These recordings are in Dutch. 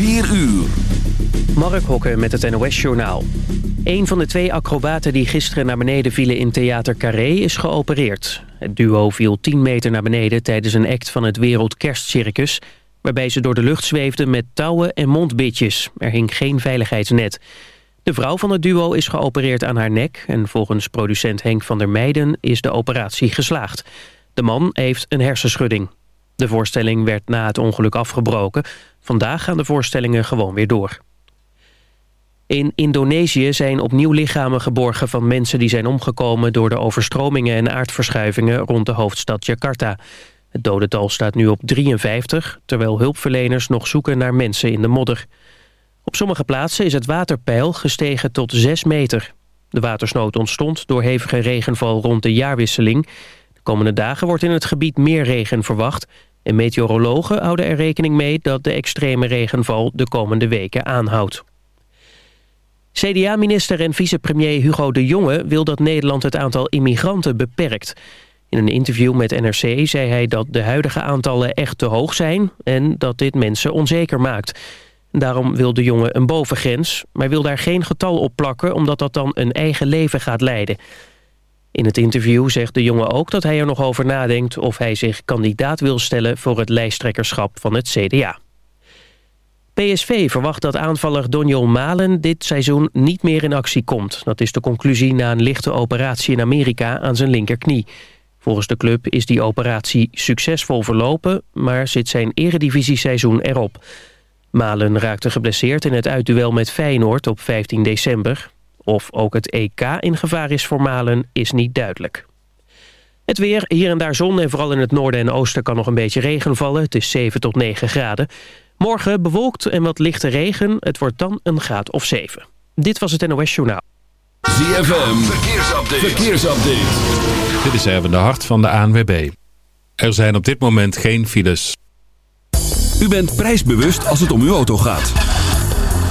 4 uur. Mark Hokke met het NOS-journaal. Een van de twee acrobaten die gisteren naar beneden vielen in Theater Carré is geopereerd. Het duo viel 10 meter naar beneden tijdens een act van het Wereld Kerstcircus... waarbij ze door de lucht zweefden met touwen en mondbitjes. Er hing geen veiligheidsnet. De vrouw van het duo is geopereerd aan haar nek... en volgens producent Henk van der Meijden is de operatie geslaagd. De man heeft een hersenschudding. De voorstelling werd na het ongeluk afgebroken. Vandaag gaan de voorstellingen gewoon weer door. In Indonesië zijn opnieuw lichamen geborgen van mensen die zijn omgekomen... door de overstromingen en aardverschuivingen rond de hoofdstad Jakarta. Het dodental staat nu op 53, terwijl hulpverleners nog zoeken naar mensen in de modder. Op sommige plaatsen is het waterpeil gestegen tot 6 meter. De watersnood ontstond door hevige regenval rond de jaarwisseling. De komende dagen wordt in het gebied meer regen verwacht... en meteorologen houden er rekening mee dat de extreme regenval de komende weken aanhoudt. CDA-minister en vicepremier Hugo de Jonge wil dat Nederland het aantal immigranten beperkt. In een interview met NRC zei hij dat de huidige aantallen echt te hoog zijn... en dat dit mensen onzeker maakt. Daarom wil de jongen een bovengrens, maar wil daar geen getal op plakken... omdat dat dan een eigen leven gaat leiden. In het interview zegt de jongen ook dat hij er nog over nadenkt... of hij zich kandidaat wil stellen voor het lijsttrekkerschap van het CDA. PSV verwacht dat aanvaller Donjol Malen dit seizoen niet meer in actie komt. Dat is de conclusie na een lichte operatie in Amerika aan zijn linkerknie. Volgens de club is die operatie succesvol verlopen, maar zit zijn eredivisieseizoen erop. Malen raakte geblesseerd in het uitduel met Feyenoord op 15 december. Of ook het EK in gevaar is voor Malen is niet duidelijk. Het weer, hier en daar zon en vooral in het noorden en oosten kan nog een beetje regen vallen. Het is 7 tot 9 graden. Morgen bewolkt en wat lichte regen. Het wordt dan een graad of 7. Dit was het NOS Journaal. ZFM, verkeersupdate. verkeersupdate. Dit is even de hart van de ANWB. Er zijn op dit moment geen files. U bent prijsbewust als het om uw auto gaat.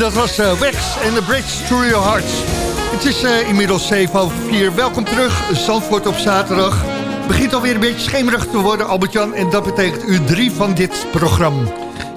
Dat was uh, Wex en The Bridge Through Your Hearts. Het is uh, inmiddels 7 over 4. Welkom terug, Zandvoort op zaterdag. Begint alweer een beetje schemerig te worden, Albert-Jan. En dat betekent uur 3 van dit programma.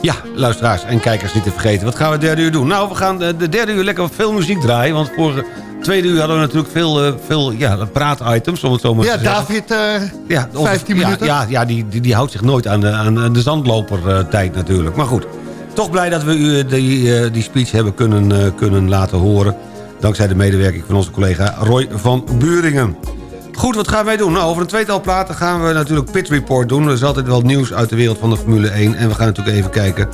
Ja, luisteraars en kijkers niet te vergeten. Wat gaan we de derde uur doen? Nou, we gaan de derde uur lekker veel muziek draaien. Want vorige tweede uur hadden we natuurlijk veel, veel ja, praatitems, om het zo maar ja, te zeggen. David, uh, ja, 15 ja, minuten. Ja, ja die, die, die, houdt zich nooit aan de, aan de zandlopertijd natuurlijk. Maar goed, toch blij dat we u die, die speech hebben kunnen, kunnen laten horen. Dankzij de medewerking van onze collega Roy van Buringen. Goed, wat gaan wij doen? Nou, over een tweetal platen gaan we natuurlijk Pit Report doen. Er is altijd wel nieuws uit de wereld van de Formule 1. En we gaan natuurlijk even kijken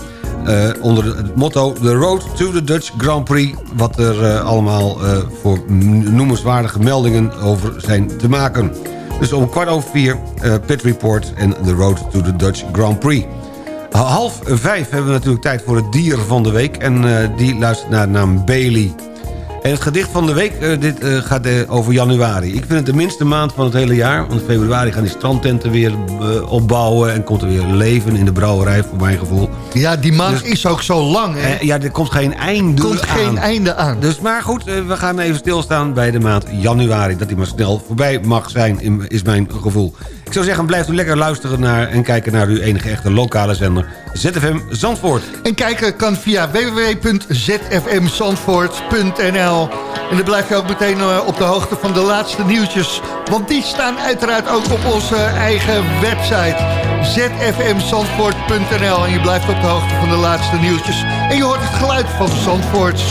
onder het motto... The Road to the Dutch Grand Prix. Wat er allemaal voor noemenswaardige meldingen over zijn te maken. Dus om kwart over vier Pit Report en The Road to the Dutch Grand Prix. Half vijf hebben we natuurlijk tijd voor het dier van de week. En die luistert naar de naam Bailey. En het gedicht van de week uh, dit, uh, gaat over januari. Ik vind het de minste maand van het hele jaar. Want in februari gaan die strandtenten weer opbouwen... en komt er weer leven in de brouwerij, voor mijn gevoel. Ja, die maand dus, is ook zo lang, hè? ja, er komt geen einde komt aan. geen einde aan. Dus, maar goed, we gaan even stilstaan bij de maand januari. Dat die maar snel voorbij mag zijn, is mijn gevoel. Ik zou zeggen, blijft u lekker luisteren naar en kijken naar uw enige echte lokale zender ZFM Zandvoort. En kijken kan via www.zfmzandvoort.nl En dan blijf je ook meteen uh, op de hoogte van de laatste nieuwtjes. Want die staan uiteraard ook op onze eigen website zfmzandvoort.nl En je blijft op de hoogte van de laatste nieuwtjes. En je hoort het geluid van Zandvoort.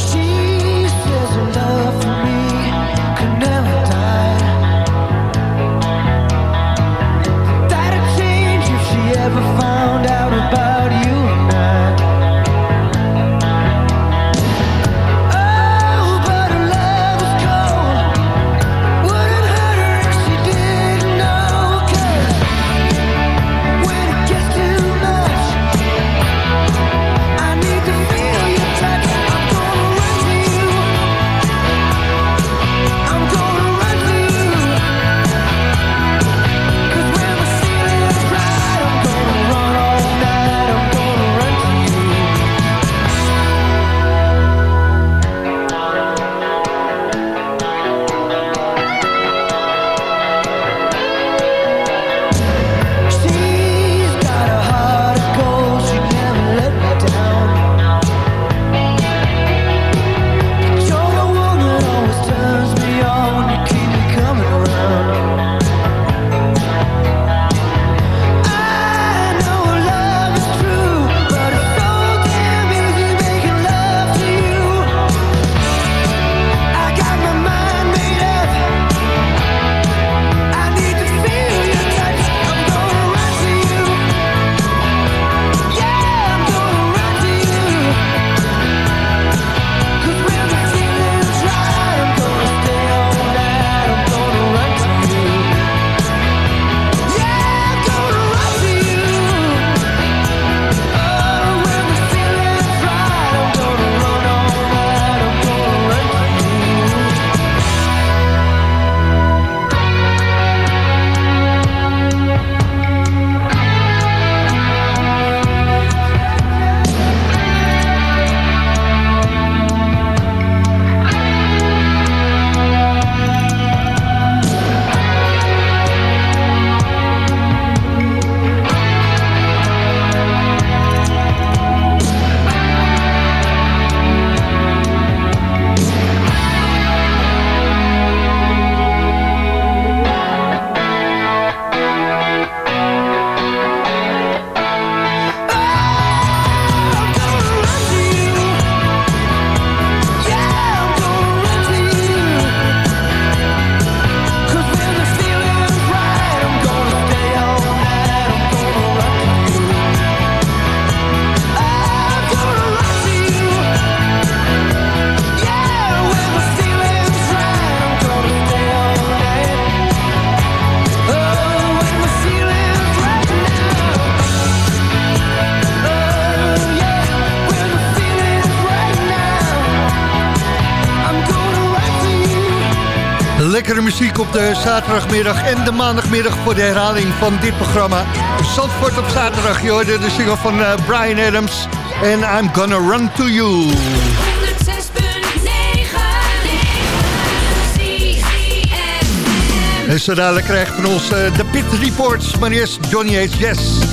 op de zaterdagmiddag en de maandagmiddag voor de herhaling van dit programma. Zandvoort op zaterdag, je hoorde de single van eh, Brian Adams en I'm Gonna Run To You. En zo dadelijk krijgt van ons eh, de Pit Reports, maar eerst Johnny H. Yes.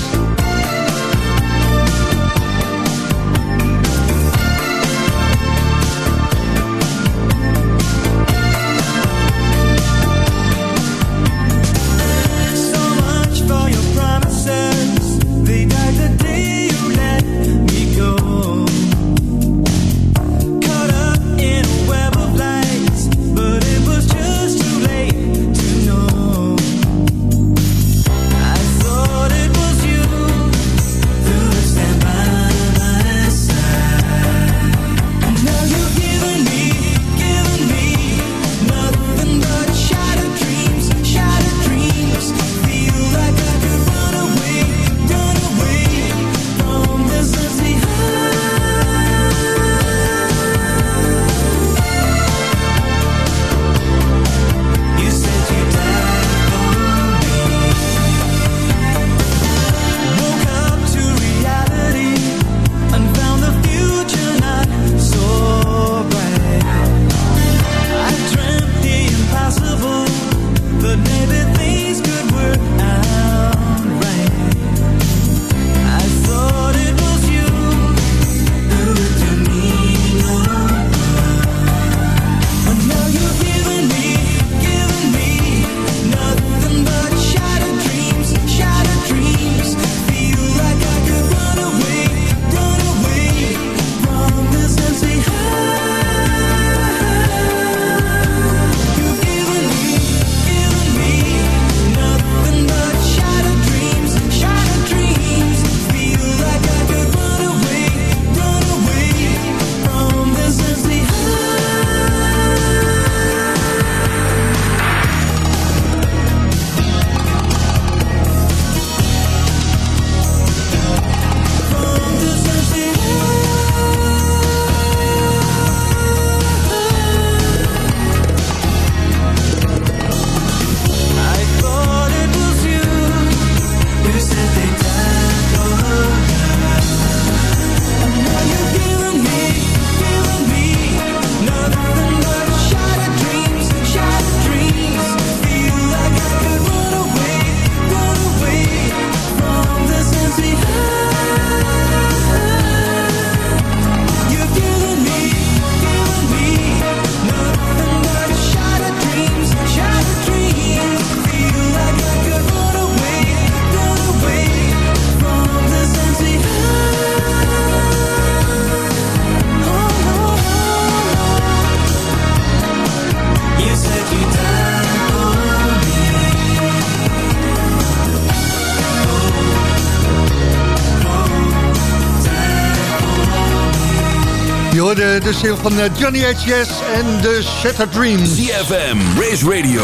Hoorde de zin van eh, Johnny H. Yes en de Shattered Dreams. ZFM, Race Radio,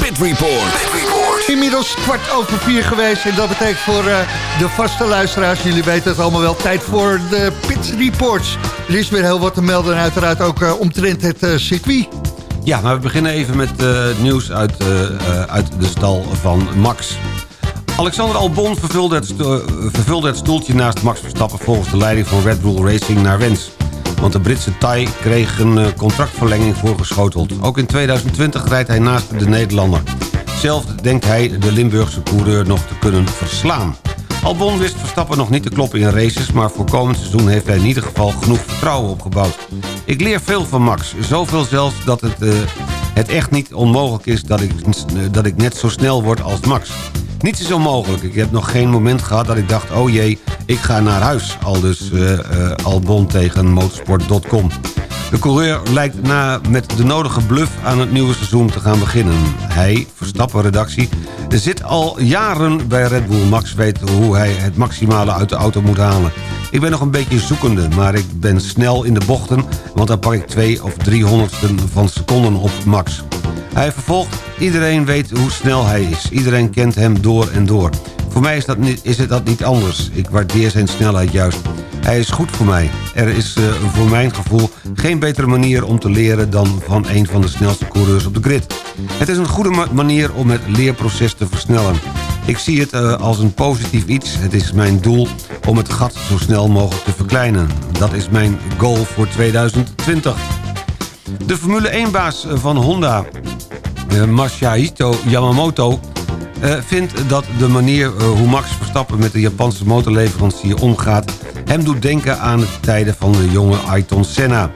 Pit Report. Inmiddels kwart over vier geweest. En dat betekent voor eh, de vaste luisteraars, jullie weten het allemaal wel, tijd voor de Pit Reports. Er is weer heel wat te melden en uiteraard ook uh, omtrent het uh, circuit. Ja, maar we beginnen even met het nieuws uit, uit de stal van Max. Alexander Albon vervulde het, vervulde het stoeltje naast Max Verstappen... volgens de leiding van Red Bull Racing naar wens. Want de Britse Thai kreeg een contractverlenging voorgeschoteld. Ook in 2020 rijdt hij naast de Nederlander. Zelf denkt hij de Limburgse coureur nog te kunnen verslaan. Albon wist Verstappen nog niet te kloppen in races... maar voor komend seizoen heeft hij in ieder geval genoeg vertrouwen opgebouwd. Ik leer veel van Max. Zoveel zelfs dat het, uh, het echt niet onmogelijk is... Dat ik, dat ik net zo snel word als Max. Niets is onmogelijk. Ik heb nog geen moment gehad dat ik dacht... oh jee, ik ga naar huis. Al dus uh, Albon tegen motorsport.com. De coureur lijkt na met de nodige bluff aan het nieuwe seizoen te gaan beginnen. Hij, Verstappen-redactie, zit al jaren bij Red Bull. Max weet hoe hij het maximale uit de auto moet halen. Ik ben nog een beetje zoekende, maar ik ben snel in de bochten... want dan pak ik twee of driehonderdsten van seconden op Max. Hij vervolgt, iedereen weet hoe snel hij is. Iedereen kent hem door en door. Voor mij is, dat niet, is het dat niet anders. Ik waardeer zijn snelheid juist. Hij is goed voor mij. Er is uh, voor mijn gevoel geen betere manier om te leren... dan van een van de snelste coureurs op de grid. Het is een goede ma manier om het leerproces te versnellen. Ik zie het uh, als een positief iets. Het is mijn doel om het gat zo snel mogelijk te verkleinen. Dat is mijn goal voor 2020. De Formule 1-baas van Honda Masahito Yamamoto... eh, vindt dat de manier eh, hoe Max Verstappen met de Japanse motorleverancier omgaat... hem doet denken aan de tijden van de jonge Ayrton Senna.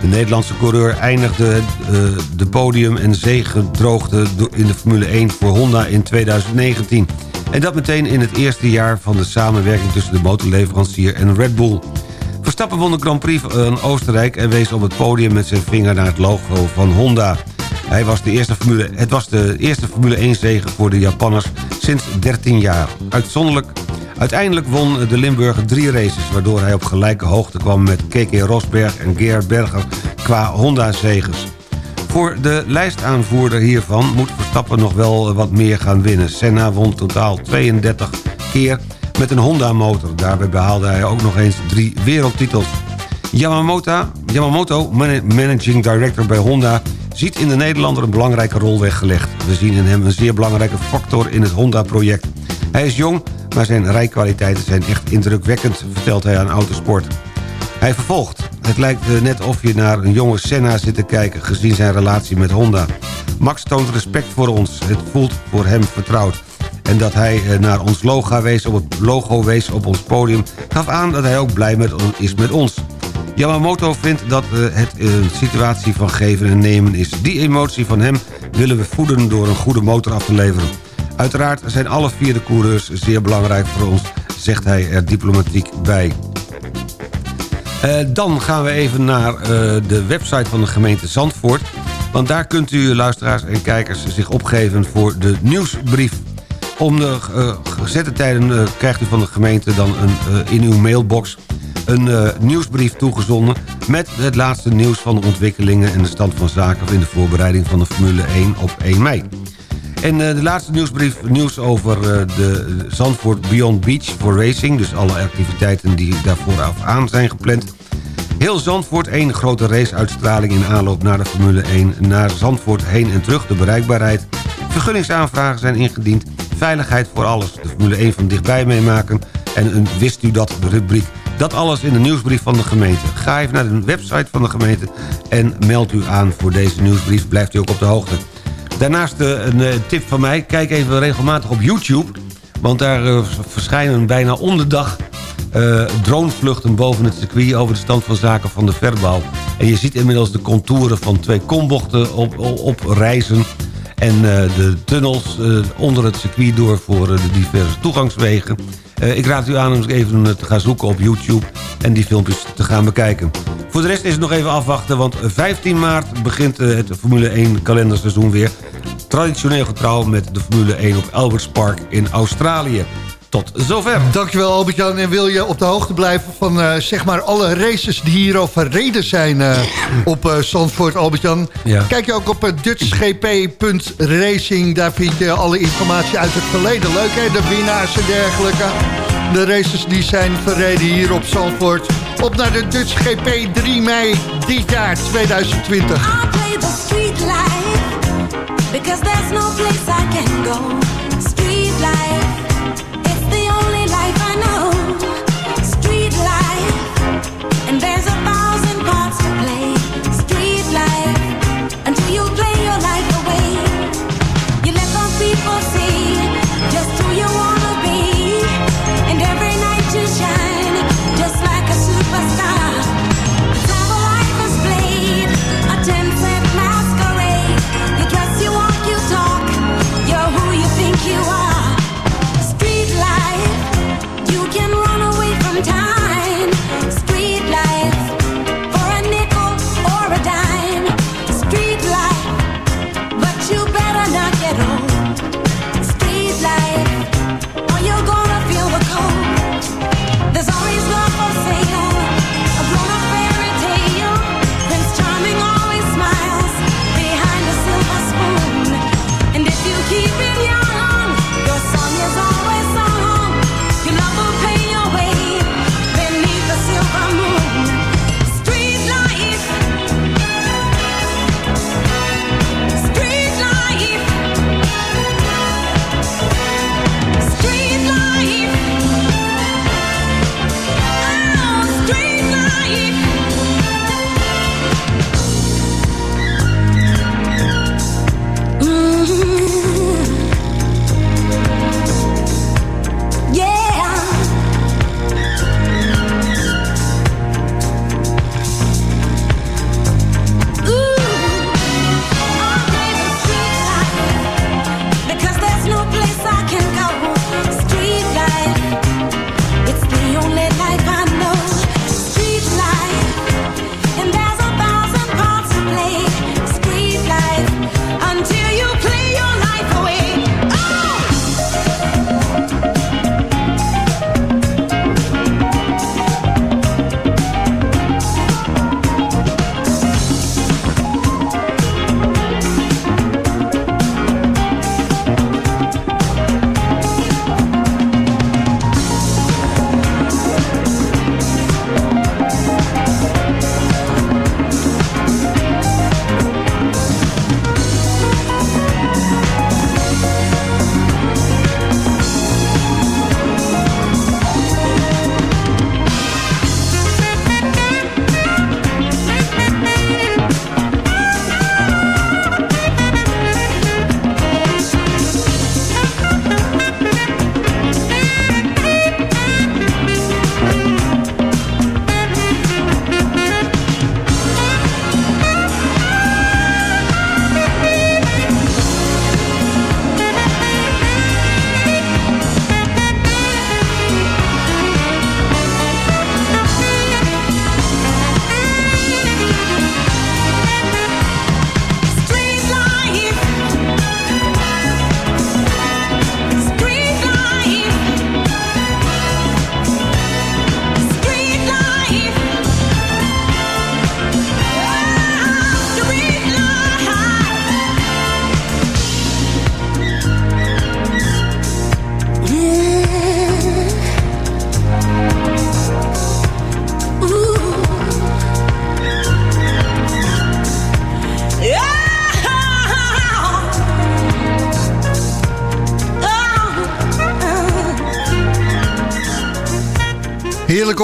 De Nederlandse coureur eindigde eh, de podium en zegedroogde in de Formule 1 voor Honda in 2019. En dat meteen in het eerste jaar van de samenwerking tussen de motorleverancier en Red Bull. Verstappen won de Grand Prix van Oostenrijk en wees op het podium met zijn vinger naar het logo van Honda. Hij was de eerste Formule, het was de eerste Formule 1 zege voor de Japanners sinds 13 jaar. Uitzonderlijk Uiteindelijk won de Limburger drie races... waardoor hij op gelijke hoogte kwam met KK Rosberg en Gerhard Berger... qua Honda-zegers. Voor de lijstaanvoerder hiervan moet Verstappen nog wel wat meer gaan winnen. Senna won totaal 32 keer met een Honda-motor. Daarbij behaalde hij ook nog eens drie wereldtitels. Yamamoto, Yamamoto, man- managing director bij Honda... ziet in de Nederlander een belangrijke rol weggelegd. We zien in hem een zeer belangrijke factor in het Honda-project. Hij is jong, maar zijn rijkwaliteiten zijn echt indrukwekkend... vertelt hij aan Autosport. Hij vervolgt. Het lijkt eh, net of je naar een jonge Senna zit te kijken... gezien zijn relatie met Honda. Max toont respect voor ons. Het voelt voor hem vertrouwd. En dat hij eh, naar ons logo wees op, het logo wees op ons podium... gaf aan dat hij ook blij met, is met ons. Yamamoto vindt dat eh, het een situatie van geven en nemen is. Die emotie van hem willen we voeden door een goede motor af te leveren. Uiteraard zijn alle vier de coureurs zeer belangrijk voor ons... zegt hij er diplomatiek bij. Eh, dan gaan we even naar eh, de website van de gemeente Zandvoort. Want daar kunt u, luisteraars en kijkers, zich opgeven voor de nieuwsbrief. Om de eh, gezette tijden eh, krijgt u van de gemeente dan een, eh, in uw mailbox... een nieuwsbrief toegezonden met het laatste nieuws van de ontwikkelingen... en de stand van zaken in de voorbereiding van de Formule 1 op 1 mei. En de laatste nieuwsbrief, nieuws over de Zandvoort Beyond Beach voor Racing. Dus alle activiteiten die daarvoor af aan zijn gepland. Heel Zandvoort, één grote raceuitstraling in aanloop naar de Formule 1. Naar Zandvoort heen en terug, de bereikbaarheid. Vergunningsaanvragen zijn ingediend. Veiligheid voor alles, de Formule 1 van dichtbij meemaken. En een wist u dat rubriek. Dat alles in de nieuwsbrief van de gemeente. Ga even naar de website van de gemeente en meld u aan voor deze nieuwsbrief. Blijft u ook op de hoogte. Daarnaast eh, een eh, tip van mij. Kijk even regelmatig op YouTube. Want daar eh, verschijnen bijna om de dag eh, dronevluchten boven het circuit... over de stand van zaken van de verbouw. En je ziet inmiddels de contouren van twee kombochten op, op, op reizen... en eh, de tunnels eh, onder het circuit door voor eh, de diverse toegangswegen. Ik raad u aan om even te gaan zoeken op YouTube... en die filmpjes te gaan bekijken. Voor de rest is het nog even afwachten, want 15 maart begint het Formule 1 kalenderseizoen weer. Traditioneel getrouw met de Formule 1 op Alberts Park in Australië. Tot zover. Dankjewel Albert-Jan. En wil je op de hoogte blijven van eh, zeg maar alle races die hier al verreden zijn eh, op eh Zandvoort, Albert-Jan? Ja. Kijk je ook op dutchgp.racing. Daar vind je alle informatie uit het verleden. Leuk hè, de winnaars en dergelijke. De races die zijn verreden hier op Zandvoort. Op naar de Dutch GP 3 mei dit jaar 2020. I play the street life because there's no place I can go.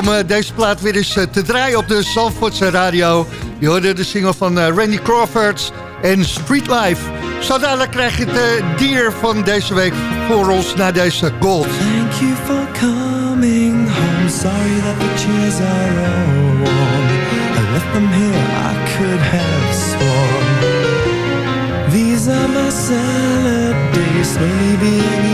Om eh, deze plaat weer eens eh, te draaien op de Zandvoortse radio. Je hoorde de single van eh, Randy Crawford en Street Life. Zo dadelijk krijg je het dier van deze week voor ons naar deze gold. Thank you for coming home. Sorry that the chairs are all warm. I left them here, I could have sworn. These are my salad days, slowly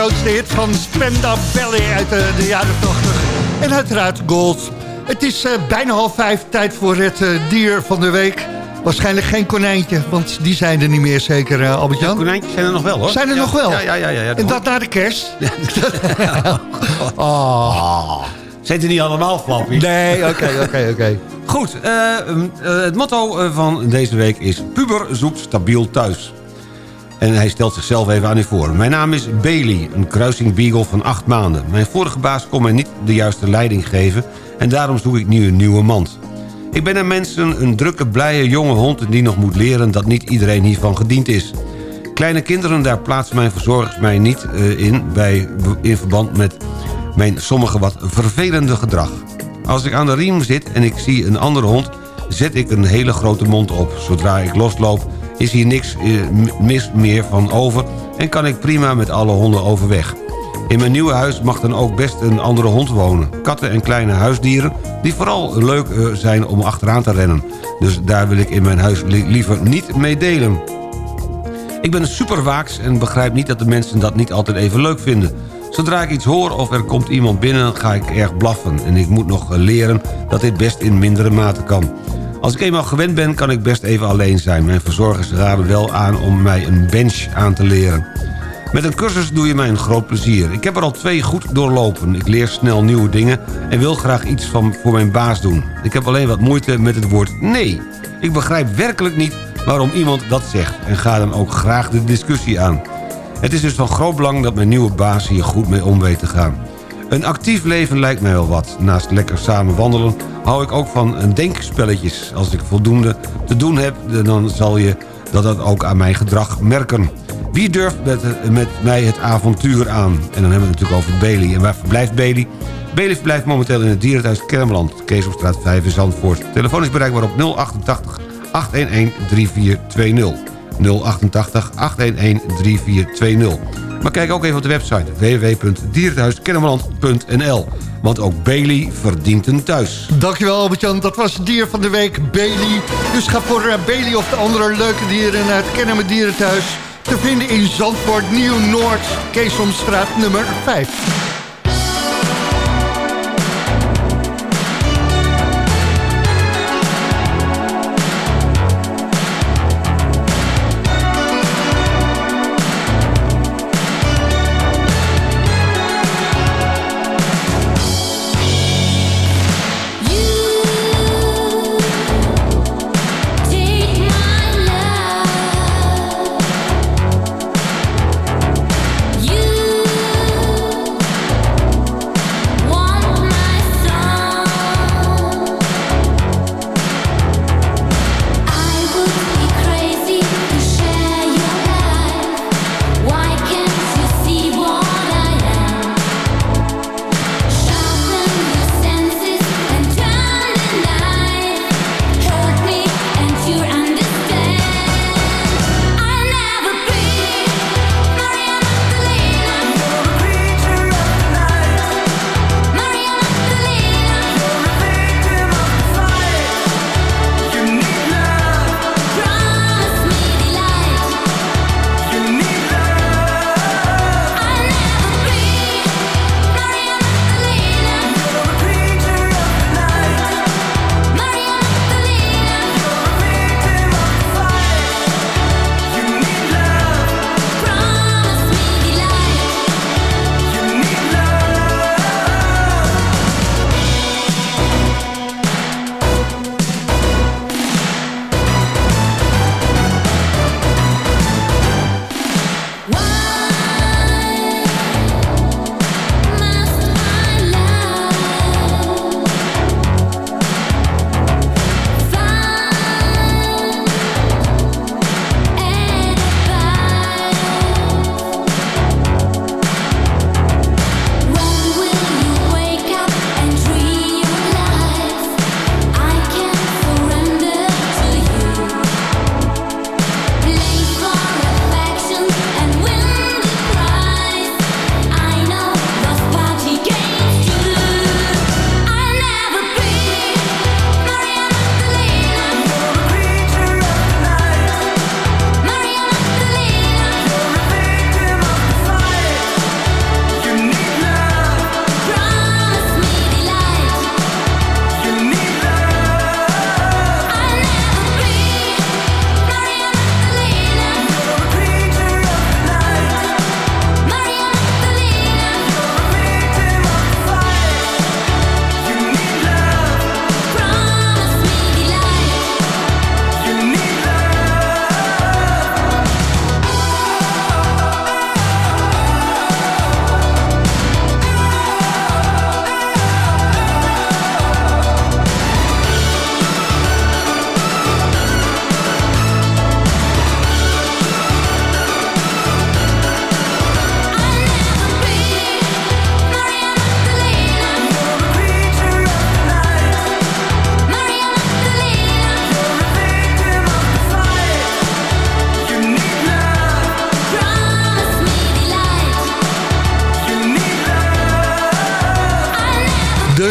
allergrootste hit van Spenda Ballet uit de, de jaren 80. En uiteraard Gold. Het is eh, bijna half vijf, tijd voor het eh, dier van de week. Waarschijnlijk geen konijntje, want die zijn er niet meer zeker, eh, Albert-Jan. Konijntjes zijn er nog wel, hoor. Zijn er Ja, nog wel? Ja, ja, ja. ja, ja En dat na de kerst? Oh. Zijn er niet allemaal, Flappy? Nee, oké, oké, oké. Goed, het motto van deze week is... Puber zoekt stabiel thuis. En hij stelt zichzelf even aan u voor. Mijn naam is Bailey, een kruising beagle van acht maanden. Mijn vorige baas kon mij niet de juiste leiding geven... en daarom zoek ik nu een nieuwe mand. Ik ben een mensen een drukke, blije jonge hond... die nog moet leren dat niet iedereen hiervan gediend is. Kleine kinderen, daar plaatsen mijn verzorgers mij niet eh, in... Bij, in verband met mijn sommige wat vervelende gedrag. Als ik aan de riem zit en ik zie een andere hond... zet ik een hele grote mond op. Zodra ik losloop is hier niks eh, mis meer van over... en kan ik prima met alle honden overweg. In mijn nieuwe huis mag dan ook best een andere hond wonen. Katten en kleine huisdieren die vooral leuk eh, zijn om achteraan te rennen. Dus daar wil ik in mijn huis li- liever niet mee delen. Ik ben super waaks en begrijp niet dat de mensen dat niet altijd even leuk vinden. Zodra ik iets hoor of er komt iemand binnen, ga ik erg blaffen. En ik moet nog leren dat dit best in mindere mate kan. Als ik eenmaal gewend ben, kan ik best even alleen zijn. Mijn verzorgers raden wel aan om mij een bench aan te leren. Met een cursus doe je mij een groot plezier. Ik heb er al twee goed doorlopen. Ik leer snel nieuwe dingen en wil graag iets van voor mijn baas doen. Ik heb alleen wat moeite met het woord nee. Ik begrijp werkelijk niet waarom iemand dat zegt... en ga dan ook graag de discussie aan. Het is dus van groot belang dat mijn nieuwe baas hier goed mee om weet te gaan. Een actief leven lijkt mij wel wat. Naast lekker samen wandelen hou ik ook van denkspelletjes. Als ik voldoende te doen heb, dan zal je dat dat ook aan mijn gedrag merken. Wie durft met, mij het avontuur aan? En dan hebben we het natuurlijk over Bailey. En waar verblijft Bailey? Bailey verblijft momenteel in het dierenthuis Kermeland. Keesopstraat 5 in Zandvoort. Telefoon is bereikbaar op 088 811 3420. 088 811 3420. Maar kijk ook even op de website www.dierenthuiskennemerland.nl. Want ook Bailey verdient een thuis. Dankjewel Albert-Jan, dat was dier van de week, Bailey. Dus ga voor eh, Bailey of de andere leuke dieren naar het Kennemer Dierenthuis. Te vinden in Zandvoort, Nieuw-Noord, Keesomstraat nummer 5.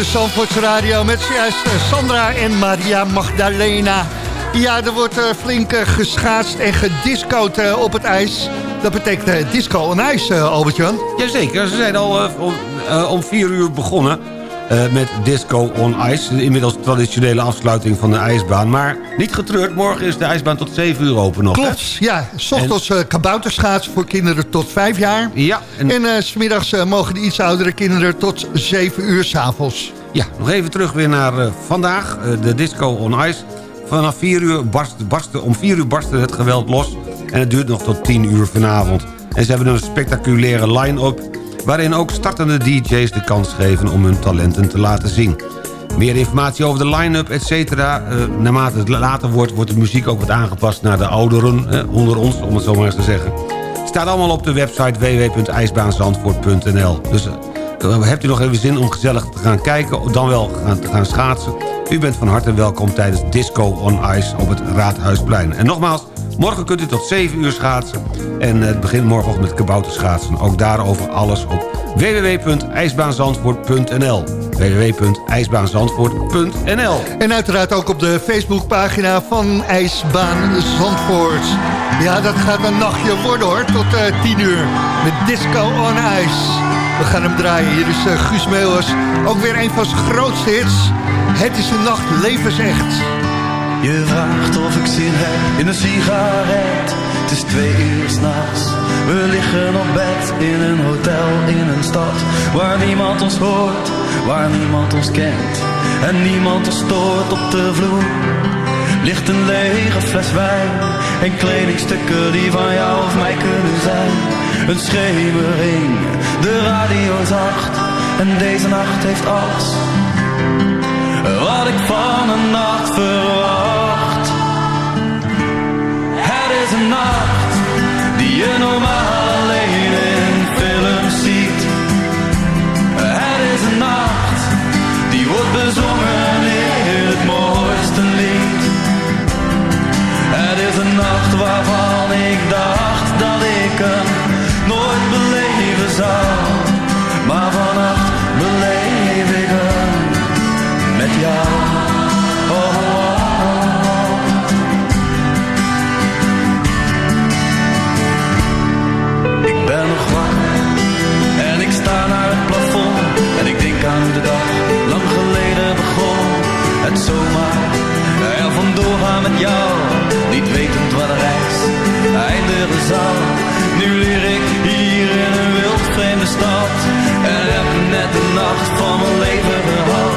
De Zandvoorts Radio met zojuist eh, Sandra en Maria Magdalena. Ja, er wordt eh, flink eh, geschaatst en gediscoed eh, op het ijs. Dat betekent disco on ijs, Albert-Jan. Jazeker, ze zijn al om, om vier uur begonnen met Disco on Ice. De Inmiddels traditionele afsluiting van de ijsbaan. Maar niet getreurd, morgen is de ijsbaan tot 7 uur open nog. hè? Klopt, ja. S ochtends eh kabouterschaatsen voor kinderen tot 5 jaar. Ja, En, eh, s smiddags mogen de iets oudere kinderen tot 7 uur s'avonds. Ja, nog even terug weer naar eh, vandaag. eh, de Disco on Ice. Vanaf 4 uur barst, barstte, om 4 uur barstte het geweld los. En het duurt nog tot 10 uur vanavond. En ze hebben een spectaculaire line-up... waarin ook startende DJ's de kans geven om hun talenten te laten zien. Meer informatie over de line-up, et cetera. eh, naarmate het later wordt, wordt de muziek ook wat aangepast naar de ouderen onder ons, om het zo maar eens te zeggen. Staat allemaal op de website www.ijsbaanzandvoort.nl. Dus hebt u nog even zin om gezellig te gaan kijken, dan wel te gaan schaatsen? U bent van harte welkom tijdens Disco on Ice op het Raadhuisplein. En nogmaals, morgen kunt u tot 7 uur schaatsen. En het begint morgen met kabouterschaatsen. Ook daarover alles op www.ijsbaanzandvoort.nl www.ijsbaanzandvoort.nl En uiteraard ook op de Facebookpagina van IJsbaan Zandvoort. Ja, dat gaat een nachtje worden hoor, tot eh 10 uur. Met Disco on Ice. We gaan hem draaien. Hier is eh, Guus Meeuwers. Ook weer een van zijn grootste hits. Het is een nacht levensecht. Je vraagt of ik zin heb in een sigaret. Het is twee uur s'nachts. We liggen op bed in een hotel in een stad waar niemand ons hoort, waar niemand ons kent en niemand ons stoort op de vloer. Ligt een lege fles wijn en kledingstukken die van jou of mij kunnen zijn. Een schemering, de radio zacht en deze nacht heeft alles wat ik van een nacht verwacht. Het is een nacht die je normaal alleen in films ziet. Het is een nacht die wordt bezongen in het mooiste lied. Het is een nacht met niet wetend waar de reis eindigen zal. Nu leer ik hier in een wild vreemde stad en heb net de nacht van mijn leven gehad.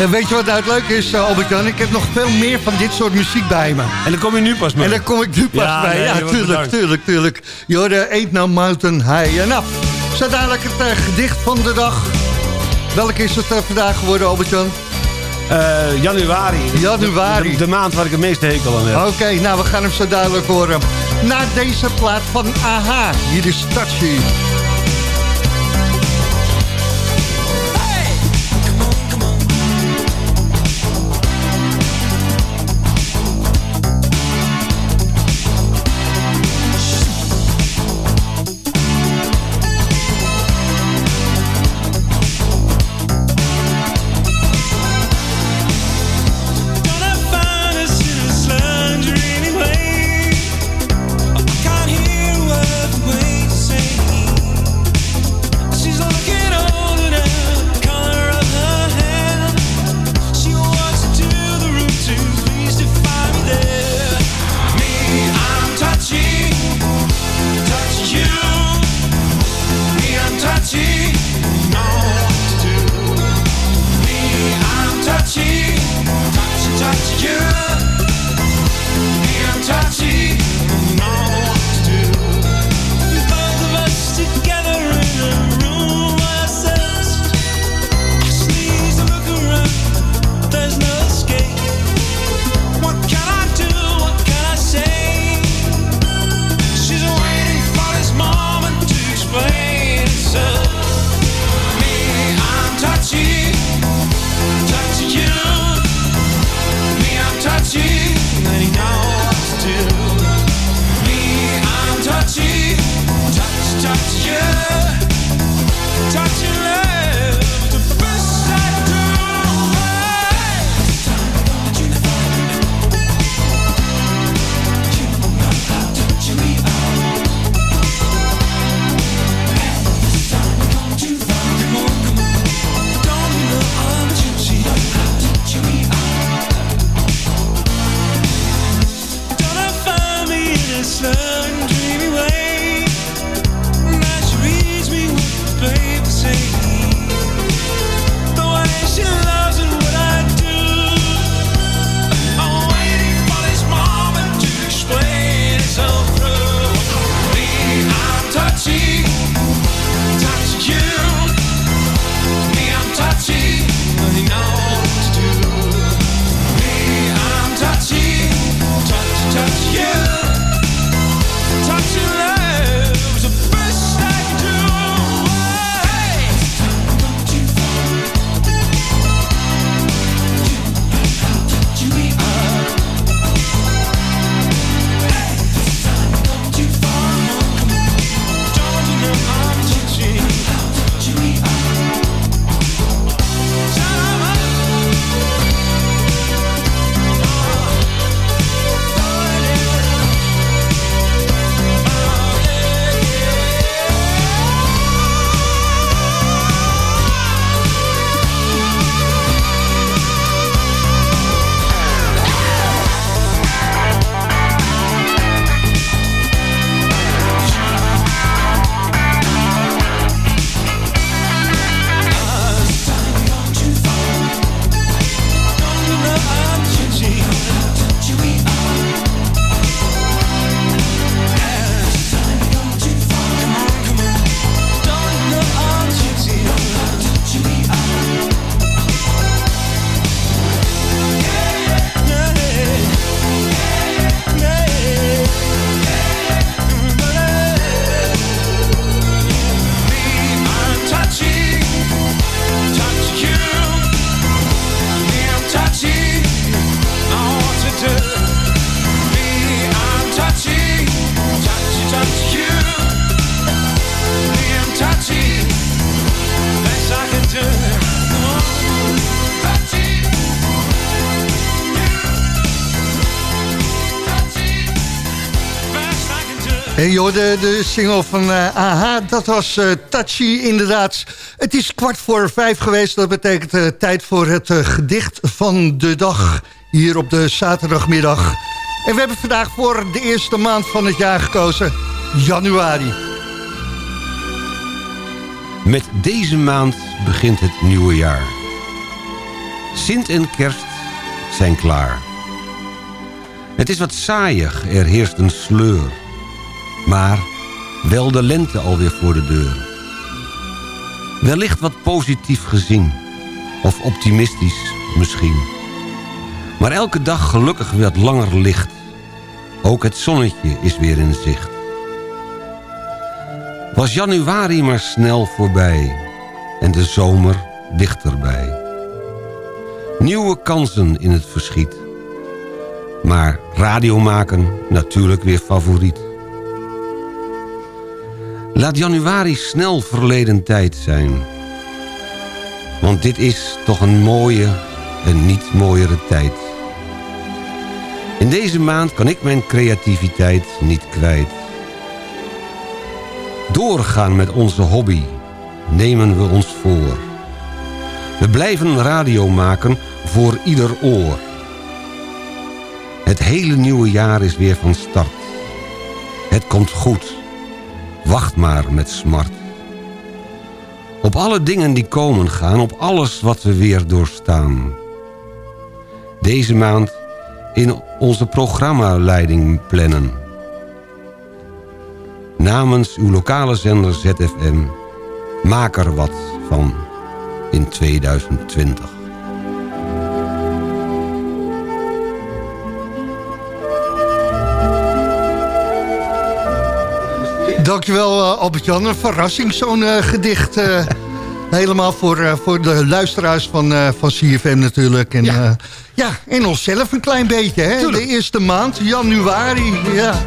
En weet je wat nou het leuke is, uh, Albert-Jan? Ik heb nog veel meer van dit soort muziek bij me. En dan kom je nu pas mee. En dan kom ik nu pas Ja, bij. nee, ja, tuurlijk, tuurlijk, tuurlijk. Je hoorde Ain't No Mountain High Enough. Zo dadelijk het eh, gedicht van de dag. Welke is het eh, vandaag geworden, Albert-Jan? Eh, januari. Januari. De, de maand waar ik het meeste hekel aan heb. Oké, nou we gaan hem zo duidelijk horen. Na deze plaat van AHA. Hier is Touchy. Hoorde de single van eh, AHA, dat was eh, Touchy inderdaad. Het is kwart voor vijf geweest, dat betekent eh, tijd voor het gedicht van de dag... hier op de zaterdagmiddag. En we hebben vandaag voor de eerste maand van het jaar gekozen, januari. Met deze maand begint het nieuwe jaar. Sint en kerst zijn klaar. Het is wat saaiig, er heerst een sleur. Maar wel de lente alweer voor de deur. Wellicht wat positief gezien. Of optimistisch misschien. Maar elke dag gelukkig wat langer licht. Ook het zonnetje is weer in zicht. Was januari maar snel voorbij. En de zomer dichterbij. Nieuwe kansen in het verschiet. Maar radio maken natuurlijk weer favoriet. Laat januari snel verleden tijd zijn. Want dit is toch een mooie en niet mooiere tijd. In deze maand kan ik mijn creativiteit niet kwijt. Doorgaan met onze hobby nemen we ons voor. We blijven radio maken voor ieder oor. Het hele nieuwe jaar is weer van start. Het komt goed. Wacht maar met smart. Op alle dingen die komen gaan, op alles wat we weer doorstaan. Deze maand in onze programmaleiding plannen. Namens uw lokale zender ZFM, maak er wat van in 2020. Dankjewel uh, Albert-Jan. Een verrassing, zo'n uh, gedicht. Uh, helemaal voor, voor de luisteraars van, van CFM natuurlijk. En, ja. ja, en onszelf een klein beetje. Hè? De eerste maand, januari. Ja.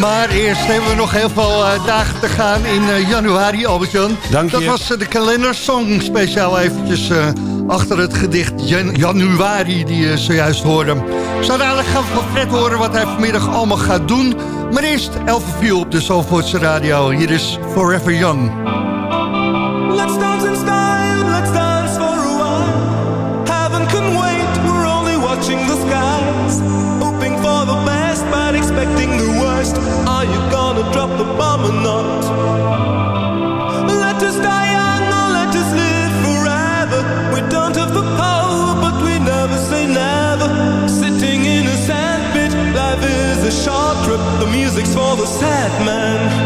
Maar eerst hebben we nog heel veel uh, dagen te gaan in uh, januari, Albert-Jan. Dank je. Dat was uh, de kalendersong speciaal eventjes achter het gedicht Jan Januari die je zojuist hoorde. Zo dadelijk gaan we van Fred horen wat hij vanmiddag allemaal gaat doen. Maar eerst Elfenviel op de Zalvoortse radio. Hier is Forever Young. Sad man.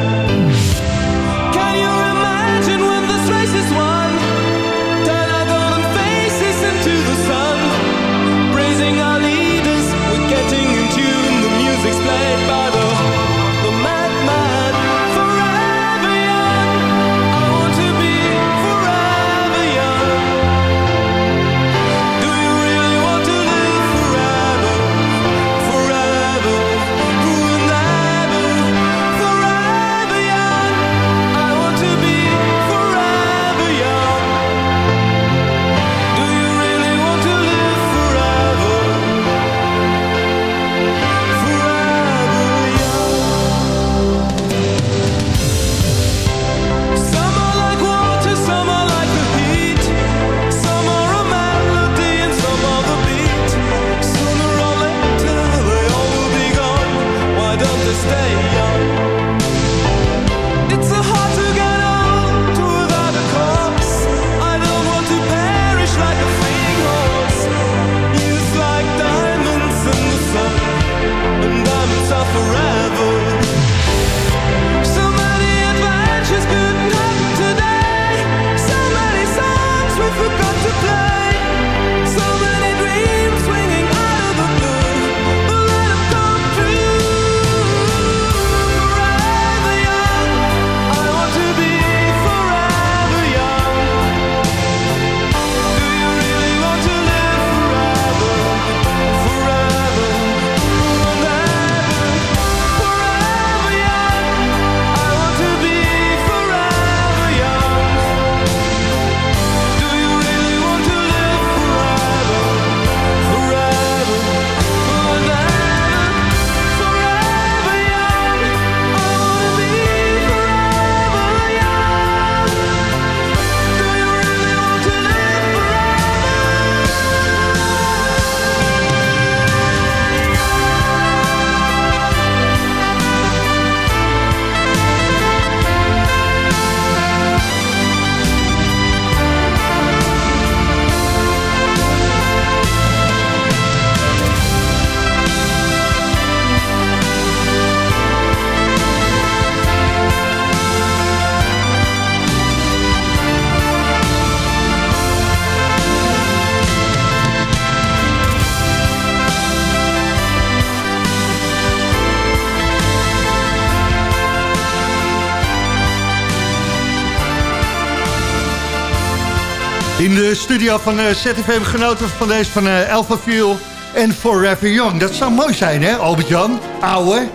In de studio van eh, ZFM genoten van deze van uh, Alpha Fuel en Forever Young. Dat zou mooi zijn, hè, Albert-Jan? Ouwe.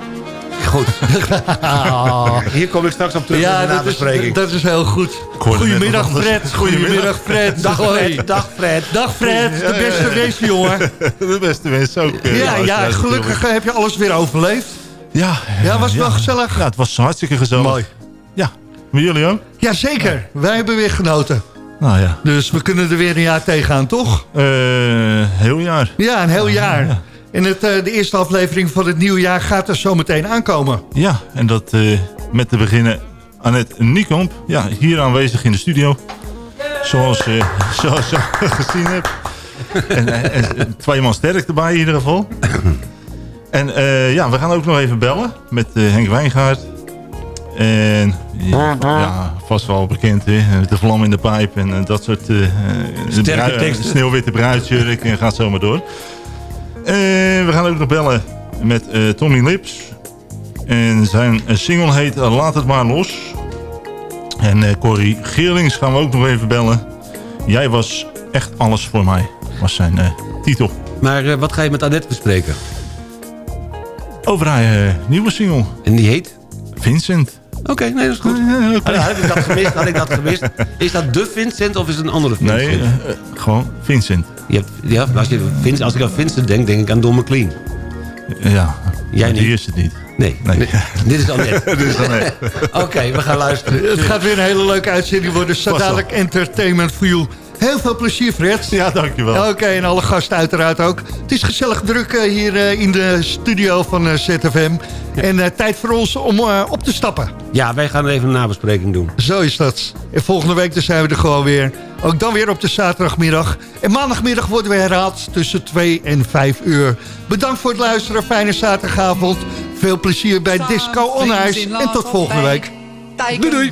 Goed. Hier kom ik straks op terug Ja, in de dat is, nabespreking. dat is heel goed. Goedemiddag. Fred. Goedemiddag, Fred. Dag. Fred, dag Fred. Dag, Fred. De beste wens, jongen. De beste wens ook. eh, Ja, ja, gelukkig heb je alles weer overleefd. Ja, Ja, was het wel gezellig? Ja, het was hartstikke gezellig. Mooi. Ja, met jullie ook? Jazeker, wij hebben weer genoten. Nou ja, Dus we kunnen er weer een jaar tegenaan, toch? Eh, heel jaar. Ja, een heel jaar. ja. En het, eh, de eerste aflevering van het nieuwe jaar gaat er zo meteen aankomen. Ja, en dat eh, met te beginnen Annette Niekamp. Ja, hier aanwezig in de studio. Zoals, zoals je gezien hebt. en, en twee man sterk erbij in ieder geval. en ja, we gaan ook nog even bellen met Henk Wijngaard. En ja, vast wel bekend, hè? de vlam in de pijp en eh, dat soort eh, eh, Sterke teksten. sneeuwwitte bruidsjurk en gaat zo maar door. Eh, we gaan ook nog bellen met eh, Tommy Lips. En zijn single heet eh, Laat het maar los. En eh Corrie Geerlings gaan we ook nog even bellen. Jij was echt alles voor mij, was zijn eh, titel. Maar eh, wat ga je met Annette bespreken? Over haar eh, nieuwe single, En die heet? Vincent. Oké, nee, dat is goed. Ja, had ik dat gemist? Had ik dat gemist? Is dat de Vincent of is het een andere Vincent? Nee, eh, eh, gewoon Vincent. Je hebt, ja, als, je, Vince- als ik aan Vincent denk, denk ik aan Don McLean. Ja, Jij die niet? is het niet. Nee, Nee. nee. dit is Annette. Dit is dan nee. Oké, we gaan luisteren. Het gaat weer een hele leuke uitzending worden. Zo Vast wel. dadelijk entertainment voor you. Heel veel plezier, Fred. Ja, dankjewel. Oké, en alle gasten uiteraard ook. Het is gezellig druk eh, hier eh, in de studio van eh, ZFM. En eh, tijd voor ons om eh, op te stappen. Ja, wij gaan even een nabespreking doen. Zo is dat. En volgende week dan zijn we er gewoon weer. Ook dan weer op de zaterdagmiddag. En maandagmiddag worden we herhaald tussen 2 en 5 uur. Bedankt voor het luisteren. Fijne zaterdagavond. Veel plezier bij Disco On Ice en tot volgende week. Doei, doei.